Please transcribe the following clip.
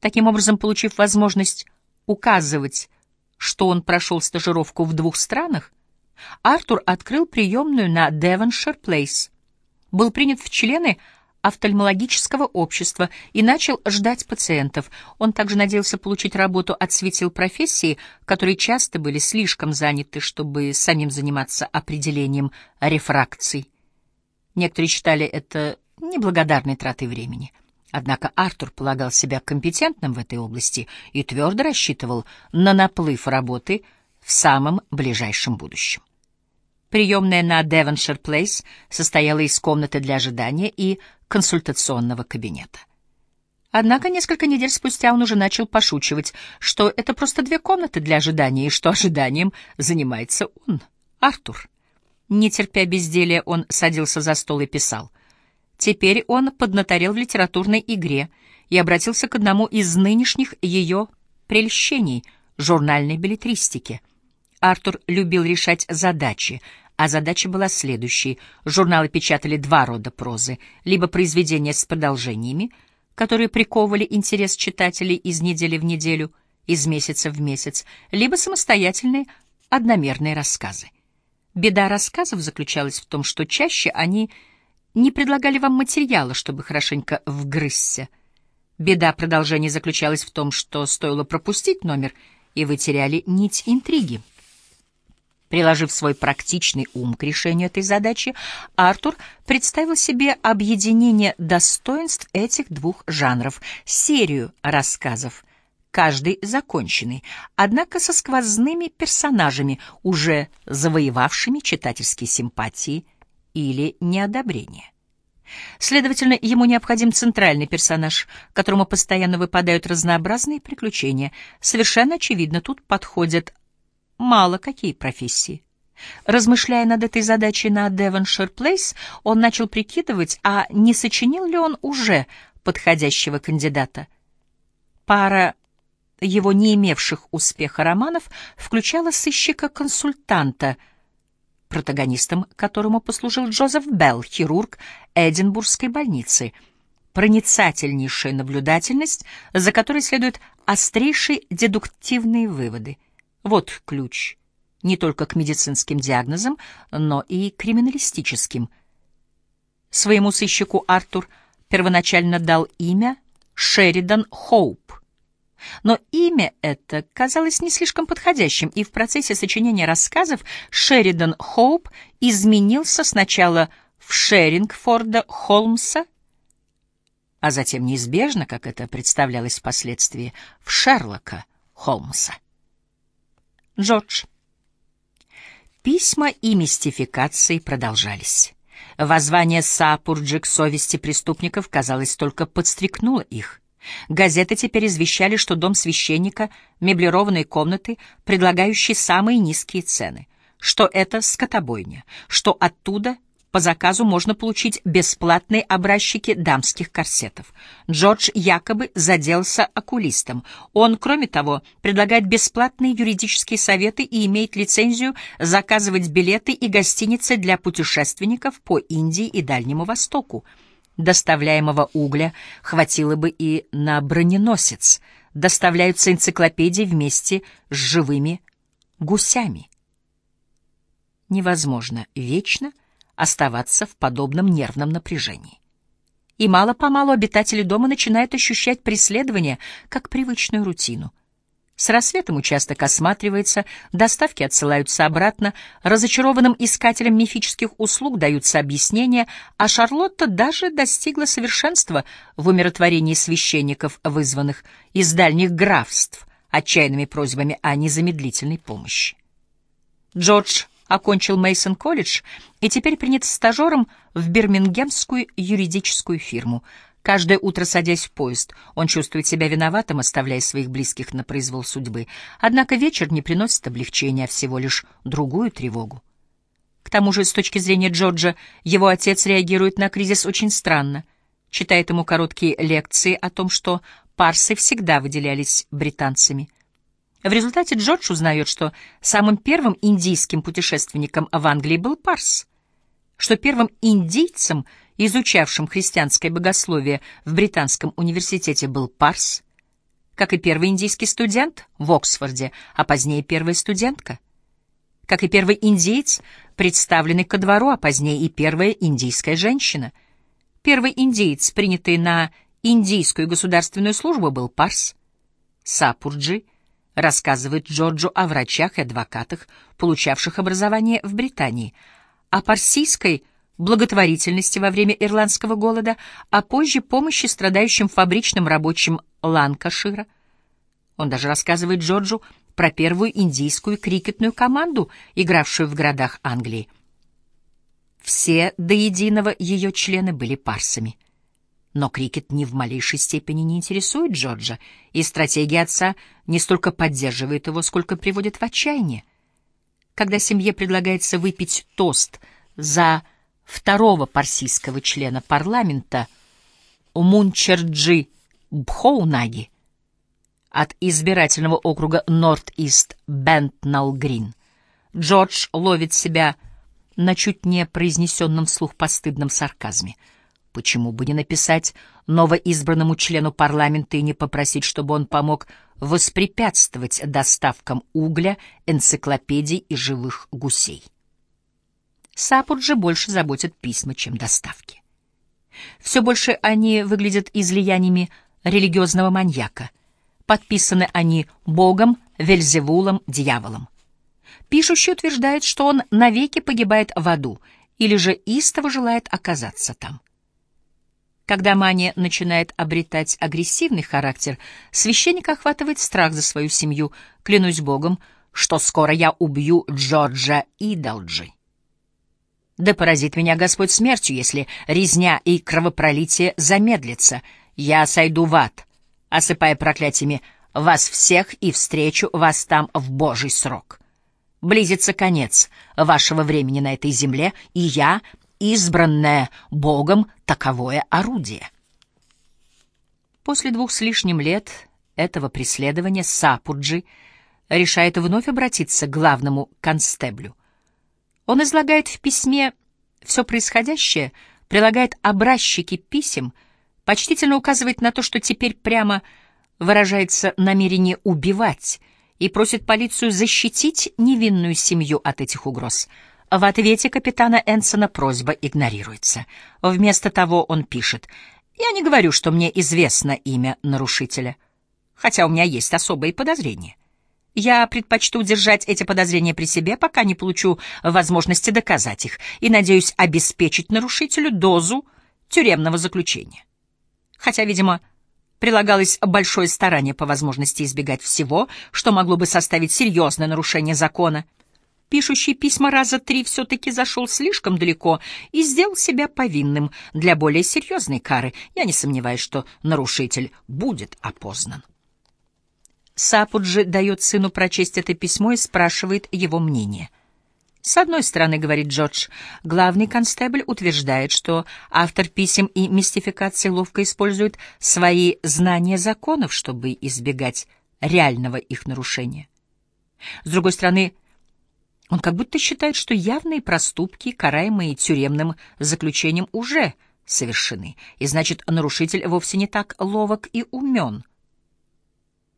Таким образом, получив возможность указывать, что он прошел стажировку в двух странах, Артур открыл приемную на Девоншир Плейс, был принят в члены офтальмологического общества и начал ждать пациентов. Он также надеялся получить работу от светил профессии, которые часто были слишком заняты, чтобы самим заниматься определением рефракций. Некоторые считали это неблагодарной тратой времени. Однако Артур полагал себя компетентным в этой области и твердо рассчитывал на наплыв работы в самом ближайшем будущем. Приемная на Девоншир Плейс состояла из комнаты для ожидания и консультационного кабинета. Однако несколько недель спустя он уже начал пошучивать, что это просто две комнаты для ожидания, и что ожиданием занимается он, Артур. Не терпя безделия, он садился за стол и писал. Теперь он поднаторел в литературной игре и обратился к одному из нынешних ее прельщений — журнальной билетристики. Артур любил решать задачи, а задача была следующей. Журналы печатали два рода прозы. Либо произведения с продолжениями, которые приковывали интерес читателей из недели в неделю, из месяца в месяц, либо самостоятельные одномерные рассказы. Беда рассказов заключалась в том, что чаще они не предлагали вам материала, чтобы хорошенько вгрызся. Беда продолжения заключалась в том, что стоило пропустить номер, и вы теряли нить интриги. Приложив свой практичный ум к решению этой задачи, Артур представил себе объединение достоинств этих двух жанров, серию рассказов, каждый законченный, однако со сквозными персонажами, уже завоевавшими читательские симпатии или неодобрение. Следовательно, ему необходим центральный персонаж, которому постоянно выпадают разнообразные приключения. Совершенно очевидно, тут подходят мало какие профессии. Размышляя над этой задачей на Девоншир Плейс, он начал прикидывать, а не сочинил ли он уже подходящего кандидата. Пара его не имевших успеха романов включала сыщика-консультанта, протагонистом которому послужил Джозеф Белл, хирург Эдинбургской больницы. Проницательнейшая наблюдательность, за которой следуют острейшие дедуктивные выводы — вот ключ не только к медицинским диагнозам, но и криминалистическим. Своему сыщику Артур первоначально дал имя Шеридан Хоуп. Но имя это казалось не слишком подходящим, и в процессе сочинения рассказов Шеридан Хоуп изменился сначала в Шерингфорда Холмса, а затем неизбежно, как это представлялось впоследствии, в Шерлока Холмса. Джордж. Письма и мистификации продолжались. Воззвание Сапурджи к совести преступников, казалось, только подстрекнуло их. Газеты теперь извещали, что дом священника — меблированные комнаты, предлагающие самые низкие цены, что это скотобойня, что оттуда по заказу можно получить бесплатные образчики дамских корсетов. Джордж якобы заделся окулистом. Он, кроме того, предлагает бесплатные юридические советы и имеет лицензию заказывать билеты и гостиницы для путешественников по Индии и Дальнему Востоку. Доставляемого угля хватило бы и на броненосец. Доставляются энциклопедии вместе с живыми гусями. Невозможно вечно — оставаться в подобном нервном напряжении. И мало-помалу обитатели дома начинают ощущать преследование как привычную рутину. С рассветом участок осматривается, доставки отсылаются обратно, разочарованным искателям мифических услуг даются объяснения, а Шарлотта даже достигла совершенства в умиротворении священников, вызванных из дальних графств, отчаянными просьбами о незамедлительной помощи. Джордж окончил Мейсон колледж и теперь принят стажером в бирмингемскую юридическую фирму. Каждое утро, садясь в поезд, он чувствует себя виноватым, оставляя своих близких на произвол судьбы. Однако вечер не приносит облегчения, а всего лишь другую тревогу. К тому же, с точки зрения Джорджа, его отец реагирует на кризис очень странно. Читает ему короткие лекции о том, что парсы всегда выделялись британцами — в результате Джордж узнает, что самым первым индийским путешественником в Англии был Парс, что первым индийцем, изучавшим христианское богословие в Британском университете, был Парс, как и первый индийский студент в Оксфорде, а позднее первая студентка, как и первый индеец, представленный ко двору, а позднее и первая индийская женщина. Первый индеец, принятый на индийскую государственную службу, был Парс. Сапурджи рассказывает Джорджу о врачах и адвокатах, получавших образование в Британии, о парсийской благотворительности во время ирландского голода, а позже помощи страдающим фабричным рабочим Ланкашира. Он даже рассказывает Джорджу про первую индийскую крикетную команду, игравшую в городах Англии. Все до единого ее члены были парсами. Но крикет ни в малейшей степени не интересует Джорджа, и стратегия отца не столько поддерживает его, сколько приводит в отчаяние. Когда семье предлагается выпить тост за второго парсийского члена парламента Мунчерджи Бхоунаги от избирательного округа Норт-Ист Бентнал-Грин, Джордж ловит себя на чуть не произнесенном вслух постыдном сарказме. Почему бы не написать новоизбранному члену парламента и не попросить, чтобы он помог воспрепятствовать доставкам угля, энциклопедий и живых гусей? Сапуджи больше заботят письма, чем доставки. Все больше они выглядят излияниями религиозного маньяка. Подписаны они Богом, Вельзевулом, дьяволом. Пишущий утверждает, что он навеки погибает в аду, или же истово желает оказаться там. Когда мания начинает обретать агрессивный характер, священник охватывает страх за свою семью, клянусь Богом, что скоро я убью Джорджа Идалджи. Да поразит меня Господь смертью, если резня и кровопролитие замедлится. Я сойду в ад, осыпая проклятиями вас всех и встречу вас там в Божий срок. Близится конец вашего времени на этой земле, и я, избранное Богом, таковое орудие. После двух с лишним лет этого преследования Сапуджи решает вновь обратиться к главному констеблю. Он излагает в письме все происходящее, прилагает образчики писем, почтительно указывает на то, что теперь прямо выражается намерение убивать, и просит полицию защитить невинную семью от этих угроз. В ответе капитана Энсона просьба игнорируется. Вместо того он пишет «Я не говорю, что мне известно имя нарушителя, хотя у меня есть особые подозрения». Я предпочту держать эти подозрения при себе, пока не получу возможности доказать их, и надеюсь обеспечить нарушителю дозу тюремного заключения. Хотя, видимо, прилагалось большое старание по возможности избегать всего, что могло бы составить серьезное нарушение закона. Пишущий письма раза три все-таки зашел слишком далеко и сделал себя повинным для более серьезной кары. Я не сомневаюсь, что нарушитель будет опознан. Сапуджи дает сыну прочесть это письмо и спрашивает его мнение. С одной стороны, говорит Джордж, главный констебль утверждает, что автор писем и мистификации ловко использует свои знания законов, чтобы избегать реального их нарушения. С другой стороны, он как будто считает, что явные проступки, караемые тюремным заключением, уже совершены, и значит, нарушитель вовсе не так ловок и умен —